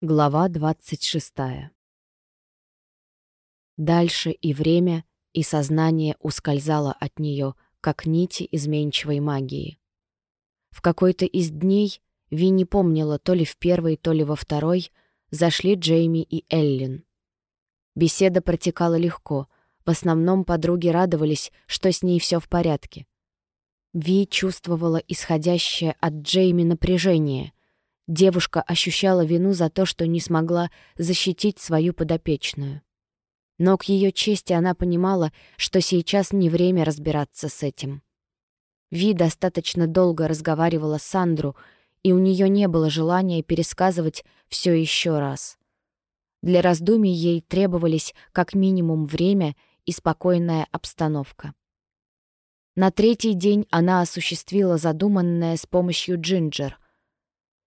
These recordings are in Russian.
Глава 26. Дальше и время, и сознание ускользало от нее, как нити изменчивой магии. В какой-то из дней Ви не помнила, то ли в первый, то ли во второй, зашли Джейми и Эллин. Беседа протекала легко, в основном подруги радовались, что с ней все в порядке. Ви чувствовала исходящее от Джейми напряжение — Девушка ощущала вину за то, что не смогла защитить свою подопечную. Но к ее чести она понимала, что сейчас не время разбираться с этим. Ви достаточно долго разговаривала с Сандру, и у нее не было желания пересказывать все еще раз. Для раздумий ей требовались как минимум время и спокойная обстановка. На третий день она осуществила задуманное с помощью Джинджер —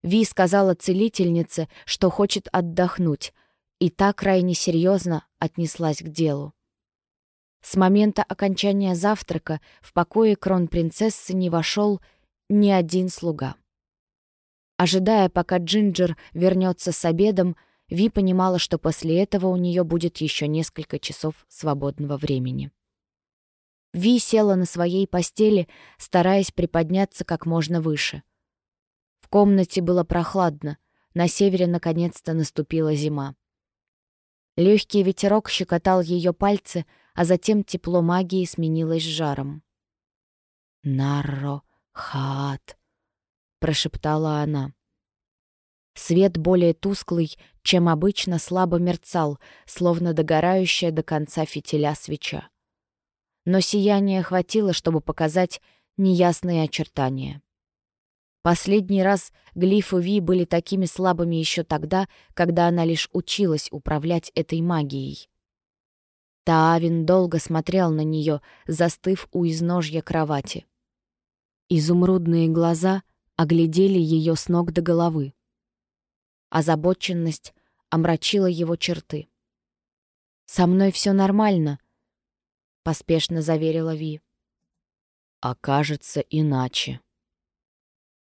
Ви сказала целительнице, что хочет отдохнуть, и та крайне серьезно отнеслась к делу. С момента окончания завтрака в покое кронпринцессы не вошел ни один слуга. Ожидая, пока Джинджер вернется с обедом, Ви понимала, что после этого у нее будет еще несколько часов свободного времени. Ви села на своей постели, стараясь приподняться как можно выше — комнате было прохладно. На севере наконец-то наступила зима. Легкий ветерок щекотал ее пальцы, а затем тепло магии сменилось жаром. «Нарро хаат», — прошептала она. Свет более тусклый, чем обычно, слабо мерцал, словно догорающая до конца фитиля свеча. Но сияния хватило, чтобы показать неясные очертания. Последний раз глифы Ви были такими слабыми еще тогда, когда она лишь училась управлять этой магией. Таавин долго смотрел на нее, застыв у изножья кровати. Изумрудные глаза оглядели ее с ног до головы. Озабоченность омрачила его черты. «Со мной все нормально», — поспешно заверила Ви. «Окажется иначе»,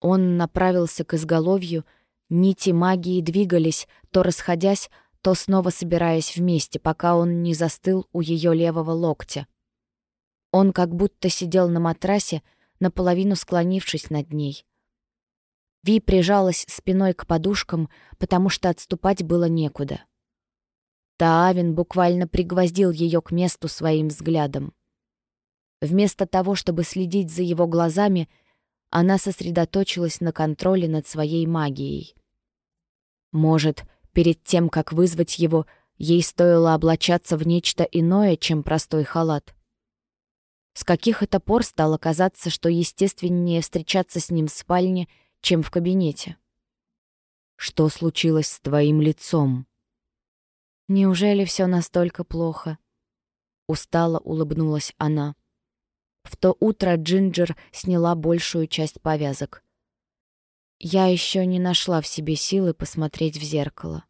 он направился к изголовью, нити магии двигались, то расходясь, то снова собираясь вместе, пока он не застыл у ее левого локтя. Он как будто сидел на матрасе, наполовину склонившись над ней. Ви прижалась спиной к подушкам, потому что отступать было некуда. Таавин буквально пригвоздил ее к месту своим взглядом. Вместо того, чтобы следить за его глазами, она сосредоточилась на контроле над своей магией. Может, перед тем, как вызвать его, ей стоило облачаться в нечто иное, чем простой халат. С каких это пор стало казаться, что естественнее встречаться с ним в спальне, чем в кабинете? «Что случилось с твоим лицом?» «Неужели все настолько плохо?» Устало улыбнулась она. В то утро Джинджер сняла большую часть повязок. Я еще не нашла в себе силы посмотреть в зеркало.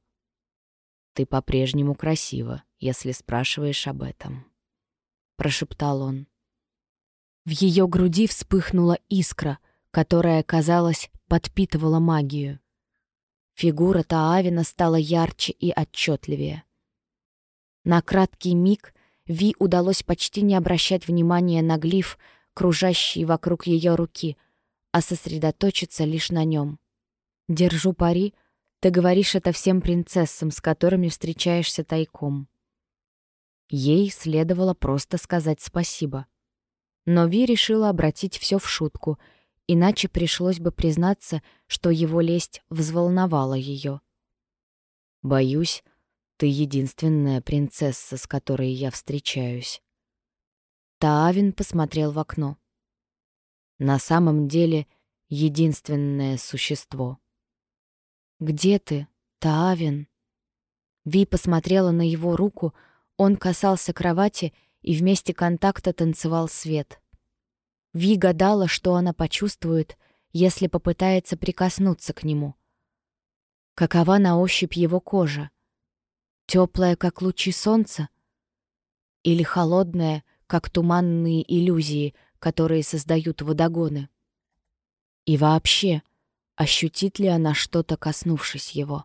«Ты по-прежнему красива, если спрашиваешь об этом», — прошептал он. В ее груди вспыхнула искра, которая, казалось, подпитывала магию. Фигура Таавина стала ярче и отчетливее. На краткий миг Ви удалось почти не обращать внимания на глиф, кружащий вокруг ее руки, а сосредоточиться лишь на нем. «Держу пари, ты говоришь это всем принцессам, с которыми встречаешься тайком». Ей следовало просто сказать спасибо. Но Ви решила обратить все в шутку, иначе пришлось бы признаться, что его лесть взволновала ее. «Боюсь, ты единственная принцесса, с которой я встречаюсь. Таавин посмотрел в окно. На самом деле, единственное существо. «Где ты, Таавин?» Ви посмотрела на его руку, он касался кровати, и вместе контакта танцевал свет. Ви гадала, что она почувствует, если попытается прикоснуться к нему. Какова на ощупь его кожа? Теплая, как лучи солнца? Или холодная, как туманные иллюзии, которые создают водогоны? И вообще, ощутит ли она что-то, коснувшись его?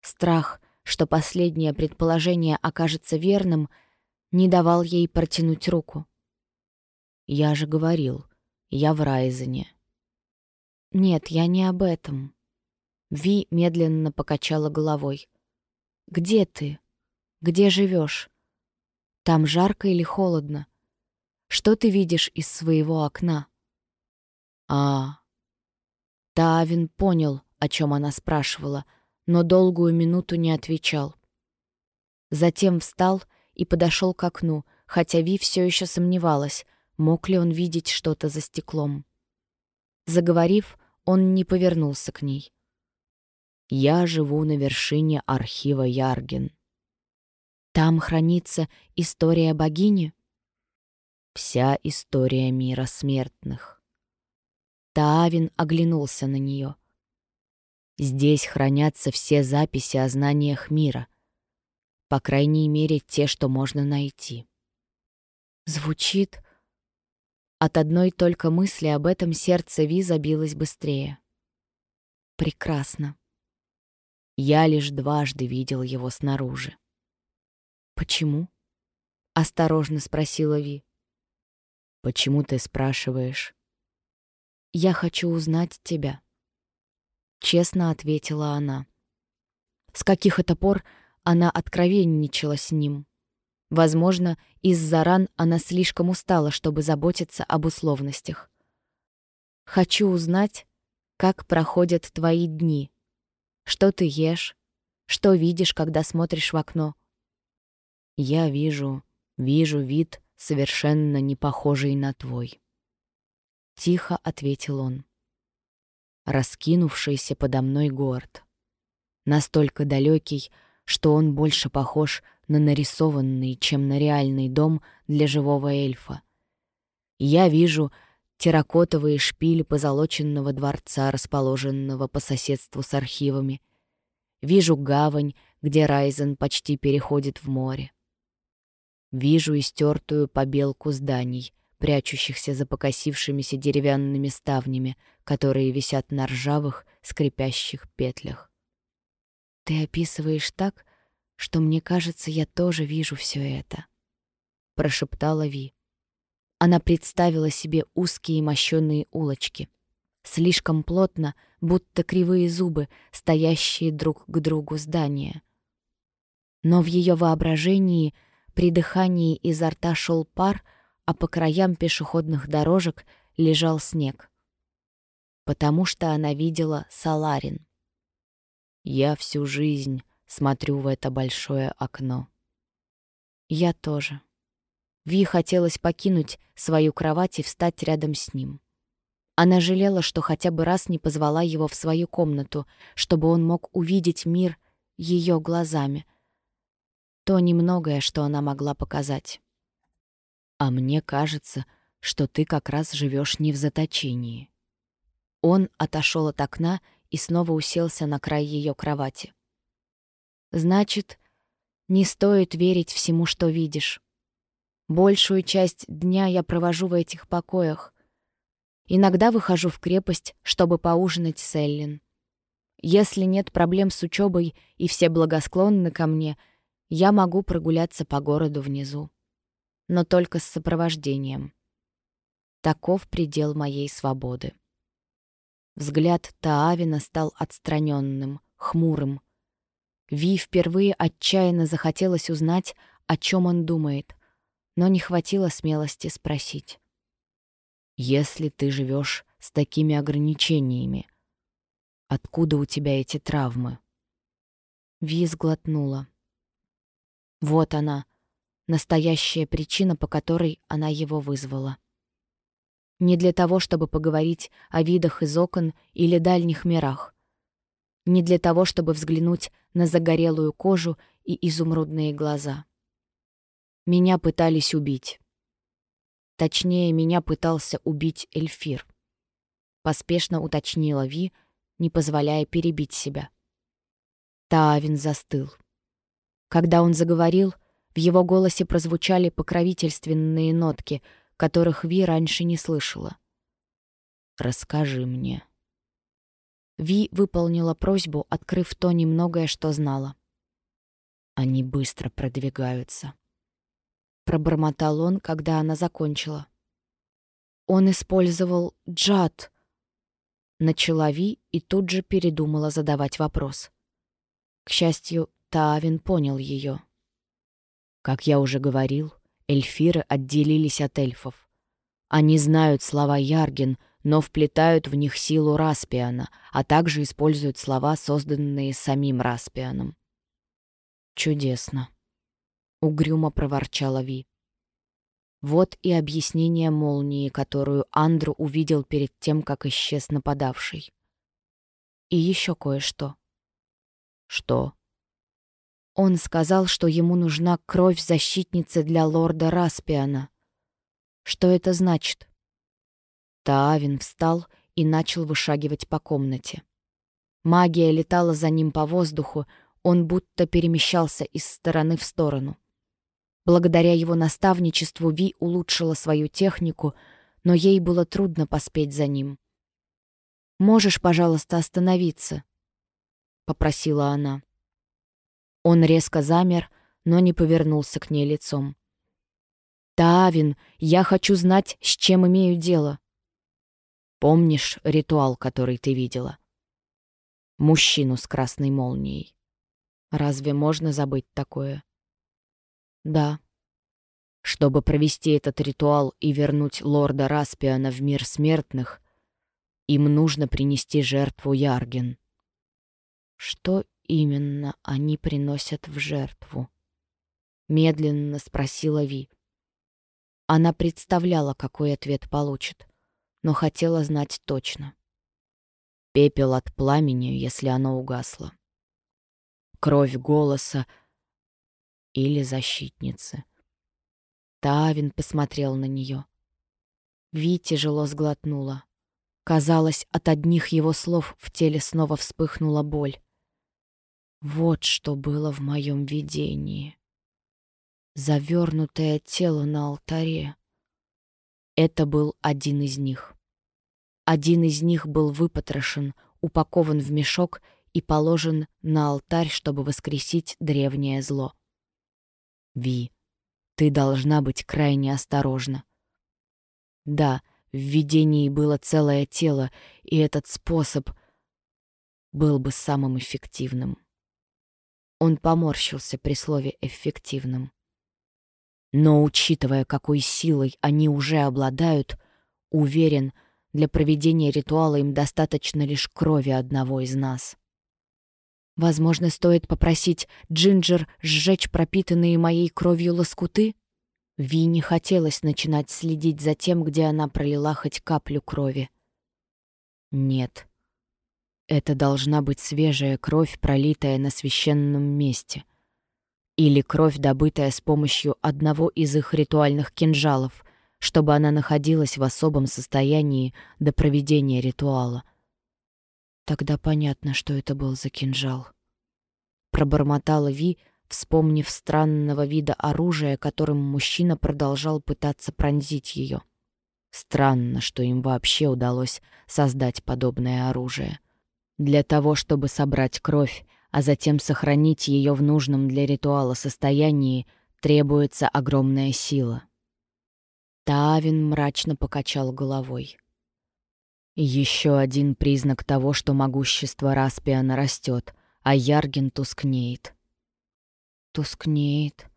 Страх, что последнее предположение окажется верным, не давал ей протянуть руку. «Я же говорил, я в Райзене». «Нет, я не об этом». Ви медленно покачала головой. «Где ты? Где живешь? Там жарко или холодно? Что ты видишь из своего окна?» «А...» Тавин понял, о чем она спрашивала, но долгую минуту не отвечал. Затем встал и подошел к окну, хотя Ви все еще сомневалась, мог ли он видеть что-то за стеклом. Заговорив, он не повернулся к ней. «Я живу на вершине архива Ярген». «Там хранится история богини?» «Вся история мира смертных». Таавин оглянулся на нее. «Здесь хранятся все записи о знаниях мира, по крайней мере, те, что можно найти». Звучит от одной только мысли об этом сердце Ви забилось быстрее. Прекрасно. Я лишь дважды видел его снаружи. «Почему?» — осторожно спросила Ви. «Почему ты спрашиваешь?» «Я хочу узнать тебя», — честно ответила она. С каких это пор она откровенничала с ним? Возможно, из-за ран она слишком устала, чтобы заботиться об условностях. «Хочу узнать, как проходят твои дни. Что ты ешь? Что видишь, когда смотришь в окно?» «Я вижу, вижу вид, совершенно не похожий на твой». Тихо ответил он. Раскинувшийся подо мной город. Настолько далекий, что он больше похож на нарисованный, чем на реальный дом для живого эльфа. Я вижу терракотовые шпили позолоченного дворца, расположенного по соседству с архивами. Вижу гавань, где Райзен почти переходит в море. Вижу истертую побелку зданий, прячущихся за покосившимися деревянными ставнями, которые висят на ржавых, скрипящих петлях. «Ты описываешь так, что мне кажется, я тоже вижу все это», — прошептала Ви. Она представила себе узкие мощёные улочки, слишком плотно, будто кривые зубы, стоящие друг к другу здания. Но в ее воображении при дыхании изо рта шел пар, а по краям пешеходных дорожек лежал снег. Потому что она видела Саларин. «Я всю жизнь смотрю в это большое окно. Я тоже. Ви хотелось покинуть свою кровать и встать рядом с ним. Она жалела, что хотя бы раз не позвала его в свою комнату, чтобы он мог увидеть мир ее глазами. То немногое, что она могла показать. «А мне кажется, что ты как раз живешь не в заточении». Он отошел от окна и снова уселся на край ее кровати. Значит, не стоит верить всему, что видишь. Большую часть дня я провожу в этих покоях. Иногда выхожу в крепость, чтобы поужинать с Эллин. Если нет проблем с учебой и все благосклонны ко мне, я могу прогуляться по городу внизу. Но только с сопровождением. Таков предел моей свободы. Взгляд Таавина стал отстраненным, хмурым, Ви впервые отчаянно захотелось узнать, о чем он думает, но не хватило смелости спросить. «Если ты живешь с такими ограничениями, откуда у тебя эти травмы?» Ви сглотнула. Вот она, настоящая причина, по которой она его вызвала. Не для того, чтобы поговорить о видах из окон или дальних мирах, не для того, чтобы взглянуть на загорелую кожу и изумрудные глаза. Меня пытались убить. Точнее, меня пытался убить Эльфир. Поспешно уточнила Ви, не позволяя перебить себя. Таавин застыл. Когда он заговорил, в его голосе прозвучали покровительственные нотки, которых Ви раньше не слышала. «Расскажи мне». Ви выполнила просьбу, открыв то немногое, что знала. Они быстро продвигаются. Пробормотал он, когда она закончила. Он использовал джад. Начала Ви и тут же передумала задавать вопрос. К счастью, Таавин понял ее. Как я уже говорил, эльфиры отделились от эльфов. Они знают слова Ярген, но вплетают в них силу Распиана, а также используют слова, созданные самим Распианом. «Чудесно», — угрюмо проворчала Ви. Вот и объяснение молнии, которую Андру увидел перед тем, как исчез нападавший. И еще кое-что. Что? Он сказал, что ему нужна кровь защитницы для лорда Распиана. Что это значит? Таавин встал и начал вышагивать по комнате. Магия летала за ним по воздуху, он будто перемещался из стороны в сторону. Благодаря его наставничеству Ви улучшила свою технику, но ей было трудно поспеть за ним. «Можешь, пожалуйста, остановиться?» — попросила она. Он резко замер, но не повернулся к ней лицом. «Тавин, я хочу знать, с чем имею дело». Помнишь ритуал, который ты видела? Мужчину с красной молнией. Разве можно забыть такое? Да. Чтобы провести этот ритуал и вернуть лорда Распиана в мир смертных, им нужно принести жертву Ярген. Что именно они приносят в жертву? Медленно спросила Ви. Она представляла, какой ответ получит но хотела знать точно. Пепел от пламени, если оно угасло. Кровь голоса или защитницы. Тавин посмотрел на нее. Ви тяжело сглотнула. Казалось, от одних его слов в теле снова вспыхнула боль. Вот что было в моем видении. Завернутое тело на алтаре. Это был один из них. Один из них был выпотрошен, упакован в мешок и положен на алтарь, чтобы воскресить древнее зло. Ви, ты должна быть крайне осторожна. Да, в видении было целое тело, и этот способ был бы самым эффективным. Он поморщился при слове «эффективным». Но, учитывая, какой силой они уже обладают, уверен, для проведения ритуала им достаточно лишь крови одного из нас. Возможно, стоит попросить Джинджер сжечь пропитанные моей кровью лоскуты? Ви не хотелось начинать следить за тем, где она пролила хоть каплю крови. Нет. Это должна быть свежая кровь, пролитая на священном месте — или кровь, добытая с помощью одного из их ритуальных кинжалов, чтобы она находилась в особом состоянии до проведения ритуала. Тогда понятно, что это был за кинжал. Пробормотала Ви, вспомнив странного вида оружия, которым мужчина продолжал пытаться пронзить ее. Странно, что им вообще удалось создать подобное оружие. Для того, чтобы собрать кровь, а затем сохранить ее в нужном для ритуала состоянии, требуется огромная сила. Тавин мрачно покачал головой. Еще один признак того, что могущество Распиана растет, а Ярген тускнеет. Тускнеет.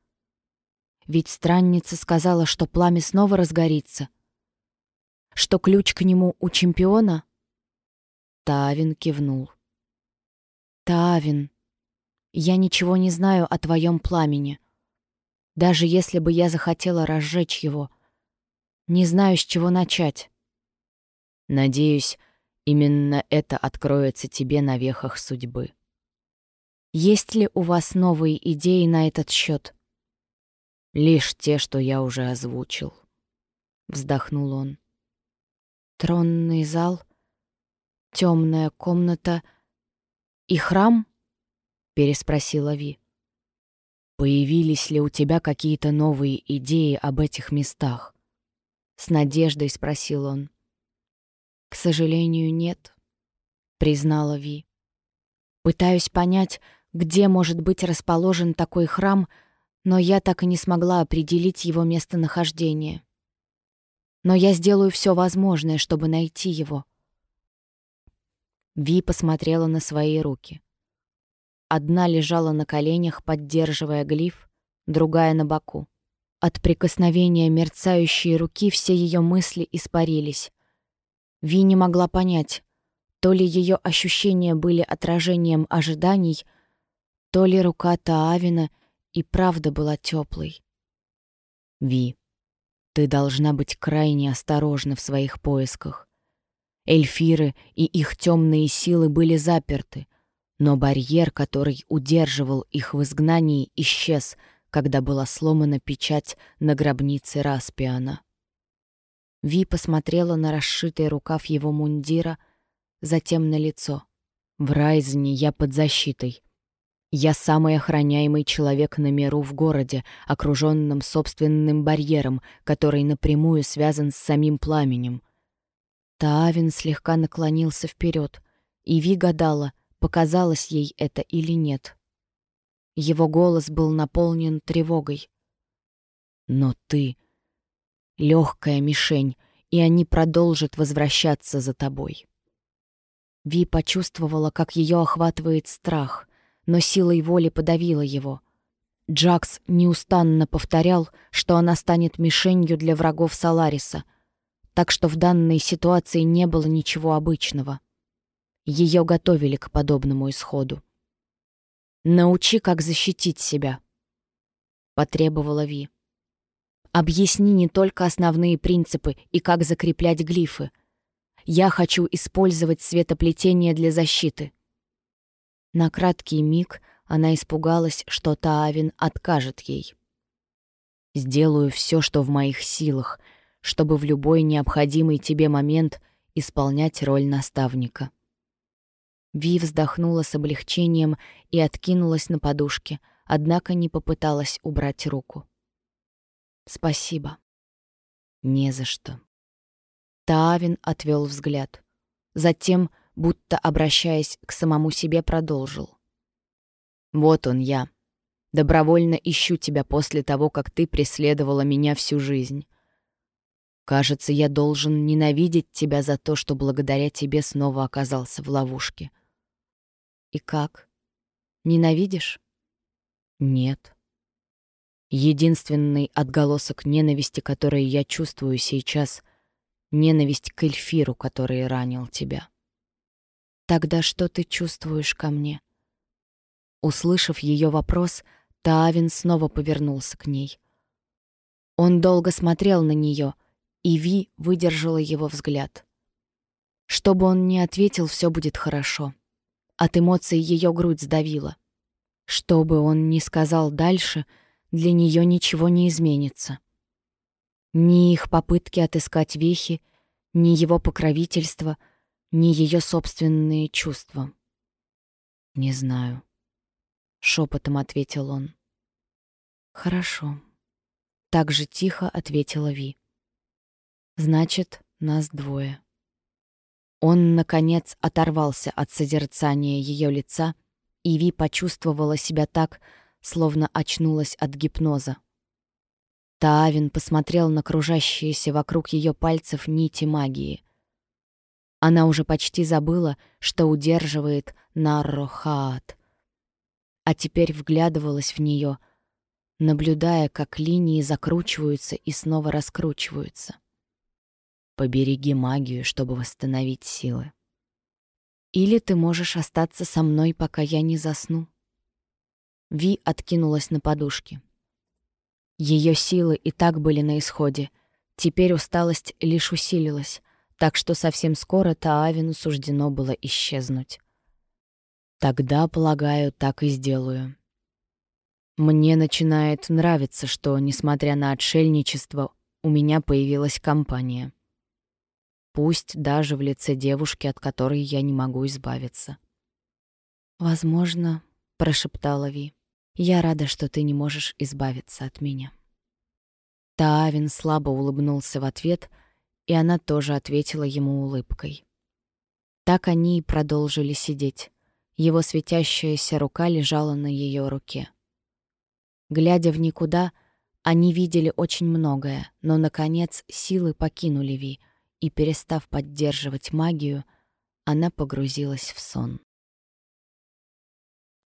Ведь странница сказала, что пламя снова разгорится. Что ключ к нему у чемпиона? Тавин кивнул. Тавин, я ничего не знаю о твоем пламени. Даже если бы я захотела разжечь его, не знаю, с чего начать. Надеюсь, именно это откроется тебе на вехах судьбы. Есть ли у вас новые идеи на этот счет? Лишь те, что я уже озвучил. Вздохнул он. Тронный зал, темная комната — «И храм?» — переспросила Ви. «Появились ли у тебя какие-то новые идеи об этих местах?» С надеждой спросил он. «К сожалению, нет. признала Ви. Пытаюсь понять, где может быть расположен такой храм, но я так и не смогла определить его местонахождение. Но я сделаю все возможное, чтобы найти его. Ви посмотрела на свои руки. Одна лежала на коленях, поддерживая глиф, другая — на боку. От прикосновения мерцающей руки все ее мысли испарились. Ви не могла понять, то ли ее ощущения были отражением ожиданий, то ли рука Таавина и правда была теплой. Ви, ты должна быть крайне осторожна в своих поисках. Эльфиры и их темные силы были заперты, но барьер, который удерживал их в изгнании, исчез, когда была сломана печать на гробнице Распиана. Ви посмотрела на расшитый рукав его мундира, затем на лицо. «В Райзене я под защитой. Я самый охраняемый человек на миру в городе, окруженном собственным барьером, который напрямую связан с самим пламенем». Таавин слегка наклонился вперед, и Ви гадала, показалось ей это или нет. Его голос был наполнен тревогой. «Но ты легкая мишень, и они продолжат возвращаться за тобой. Ви почувствовала, как ее охватывает страх, но силой воли подавила его. Джакс неустанно повторял, что она станет мишенью для врагов Салариса, так что в данной ситуации не было ничего обычного. Ее готовили к подобному исходу. «Научи, как защитить себя», — потребовала Ви. Объясни не только основные принципы и как закреплять глифы. Я хочу использовать светоплетение для защиты. На краткий миг она испугалась, что Таавин откажет ей. «Сделаю все, что в моих силах, чтобы в любой необходимый тебе момент исполнять роль наставника». Ви вздохнула с облегчением и откинулась на подушке, однако не попыталась убрать руку. Спасибо. Не за что. Таавин отвел взгляд. Затем, будто обращаясь к самому себе, продолжил. Вот он я. Добровольно ищу тебя после того, как ты преследовала меня всю жизнь. Кажется, я должен ненавидеть тебя за то, что благодаря тебе снова оказался в ловушке. И как? Ненавидишь? Нет. Единственный отголосок ненависти, который я чувствую сейчас — ненависть к Эльфиру, который ранил тебя. Тогда что ты чувствуешь ко мне? Услышав ее вопрос, Таавин снова повернулся к ней. Он долго смотрел на нее, и Ви выдержала его взгляд. Что бы он ни ответил, все будет хорошо. От эмоций ее грудь сдавила. Что бы он ни сказал дальше — для нее ничего не изменится. Ни их попытки отыскать вехи, ни его покровительство, ни ее собственные чувства. «Не знаю», — шепотом ответил он. «Хорошо», — так же тихо ответила Ви. «Значит, нас двое». Он, наконец, оторвался от созерцания ее лица, и Ви почувствовала себя так, словно очнулась от гипноза. Таавин посмотрел на кружащиеся вокруг ее пальцев нити магии. Она уже почти забыла, что удерживает Наррохаат, а теперь вглядывалась в нее, наблюдая, как линии закручиваются и снова раскручиваются. «Побереги магию, чтобы восстановить силы», или ты можешь остаться со мной, пока я не засну. Ви откинулась на подушки. Ее силы и так были на исходе. Теперь усталость лишь усилилась, так что совсем скоро Таавину суждено было исчезнуть. Тогда, полагаю, так и сделаю. Мне начинает нравиться, что, несмотря на отшельничество, у меня появилась компания. Пусть даже в лице девушки, от которой я не могу избавиться. «Возможно», — прошептала Ви. Я рада, что ты не можешь избавиться от меня». Таавин слабо улыбнулся в ответ, и она тоже ответила ему улыбкой. Так они и продолжили сидеть. Его светящаяся рука лежала на ее руке. Глядя в никуда, они видели очень многое, но, наконец, силы покинули Ви, и, перестав поддерживать магию, она погрузилась в сон.